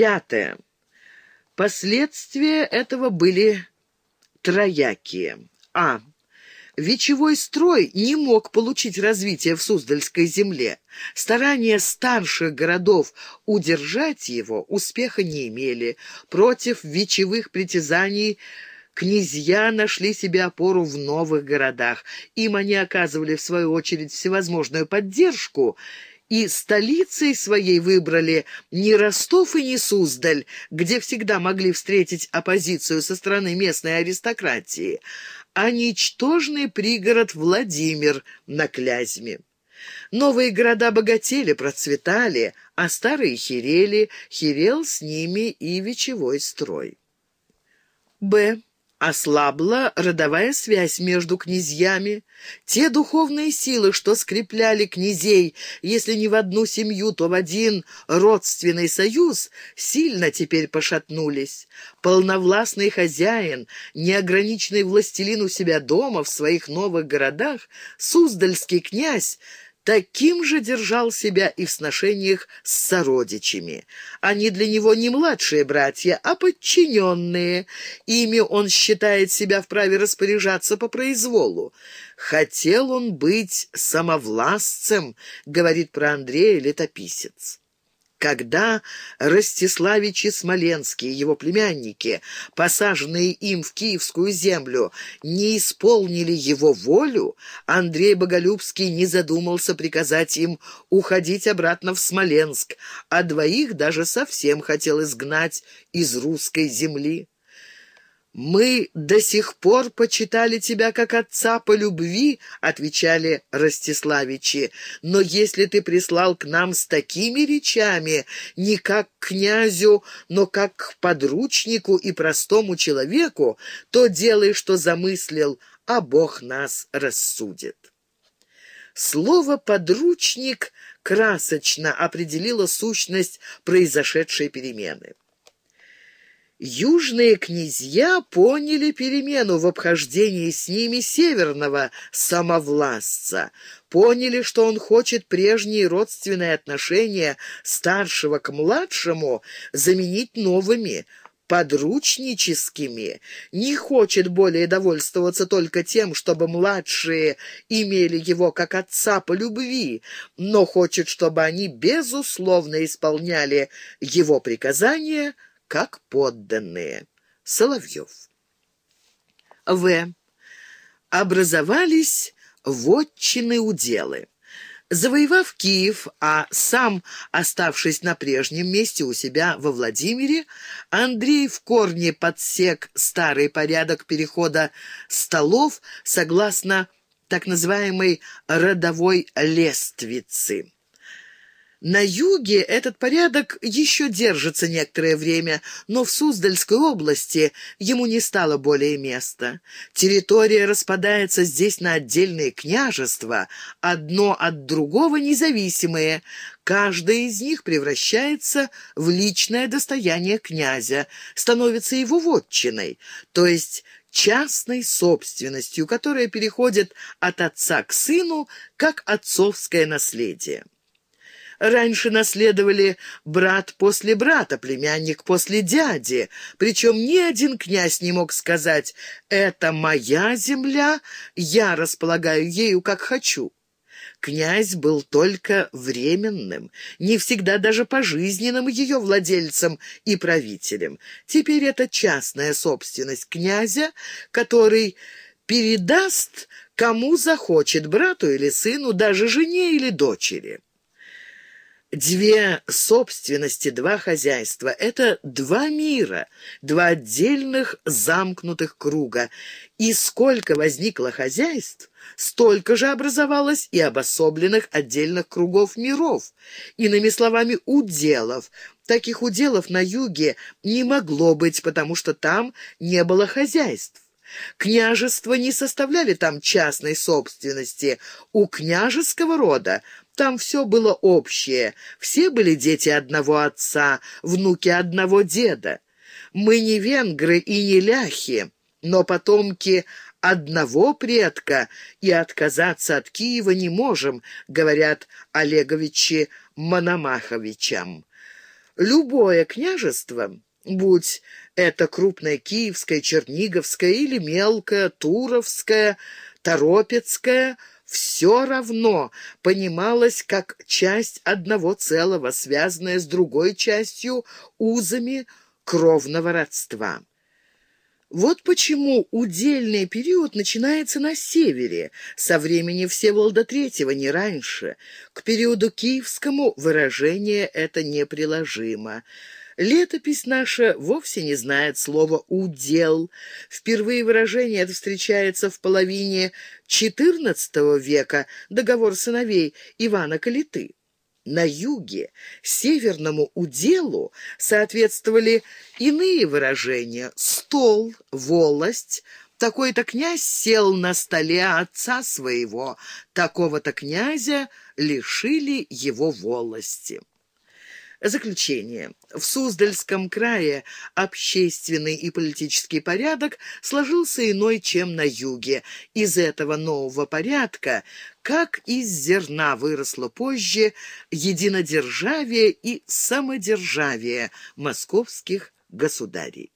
Пятое. Последствия этого были троякие. А. Вечевой строй не мог получить развитие в Суздальской земле. Старания старших городов удержать его успеха не имели. Против вечевых притязаний князья нашли себе опору в новых городах. Им они оказывали, в свою очередь, всевозможную поддержку – и столицей своей выбрали не Ростов и не Суздаль, где всегда могли встретить оппозицию со стороны местной аристократии, а ничтожный пригород Владимир на Клязьме. Новые города богатели, процветали, а старые херели, херел с ними и вечевой строй. Б. Ослабла родовая связь между князьями. Те духовные силы, что скрепляли князей, если не в одну семью, то в один родственный союз, сильно теперь пошатнулись. Полновластный хозяин, неограниченный властелин у себя дома, в своих новых городах, Суздальский князь, Таким же держал себя и в сношениях с сородичами. Они для него не младшие братья, а подчиненные. Ими он считает себя вправе распоряжаться по произволу. «Хотел он быть самовластцем», — говорит про Андрея летописец. Когда Ростиславичи Смоленские, его племянники, посаженные им в Киевскую землю, не исполнили его волю, Андрей Боголюбский не задумался приказать им уходить обратно в Смоленск, а двоих даже совсем хотел изгнать из русской земли. «Мы до сих пор почитали тебя как отца по любви», — отвечали Ростиславичи. «но если ты прислал к нам с такими речами, не как к князю, но как к подручнику и простому человеку, то делай, что замыслил, а Бог нас рассудит». Слово «подручник» красочно определило сущность произошедшей перемены. Южные князья поняли перемену в обхождении с ними северного самовластца, поняли, что он хочет прежние родственные отношения старшего к младшему заменить новыми, подручническими, не хочет более довольствоваться только тем, чтобы младшие имели его как отца по любви, но хочет, чтобы они безусловно исполняли его приказания – как подданные. Соловьев. В. Образовались вотчины уделы. Завоевав Киев, а сам, оставшись на прежнем месте у себя во Владимире, Андрей в корне подсек старый порядок перехода столов согласно так называемой родовой лествицы. На юге этот порядок еще держится некоторое время, но в Суздальской области ему не стало более места. Территория распадается здесь на отдельные княжества, одно от другого независимые. Каждое из них превращается в личное достояние князя, становится его вотчиной, то есть частной собственностью, которая переходит от отца к сыну как отцовское наследие. Раньше наследовали брат после брата, племянник после дяди. Причем ни один князь не мог сказать «это моя земля, я располагаю ею как хочу». Князь был только временным, не всегда даже пожизненным ее владельцем и правителем. Теперь это частная собственность князя, который передаст кому захочет, брату или сыну, даже жене или дочери. Две собственности, два хозяйства — это два мира, два отдельных замкнутых круга. И сколько возникло хозяйств, столько же образовалось и обособленных отдельных кругов миров. Иными словами, уделов. Таких уделов на юге не могло быть, потому что там не было хозяйств. Княжества не составляли там частной собственности. У княжеского рода там все было общее. Все были дети одного отца, внуки одного деда. Мы не венгры и не ляхи, но потомки одного предка, и отказаться от Киева не можем, говорят Олеговичи Мономаховичам. Любое княжество, будь это крупное Киевское, Черниговское или мелкое, Туровское, Торопецкое, все равно понималось как часть одного целого, связанная с другой частью узами кровного родства. Вот почему удельный период начинается на севере, со времени Всеволода Третьего, не раньше. К периоду киевскому выражение это неприложимо. Летопись наша вовсе не знает слова «удел». Впервые выражение это встречается в половине XIV века, договор сыновей Ивана Калиты. На юге северному уделу соответствовали иные выражения «стол», «волость», такой-то князь сел на столе отца своего, такого-то князя лишили его волости. Заключение. В Суздальском крае общественный и политический порядок сложился иной, чем на юге. Из этого нового порядка, как из зерна, выросло позже единодержавие и самодержавие московских государей.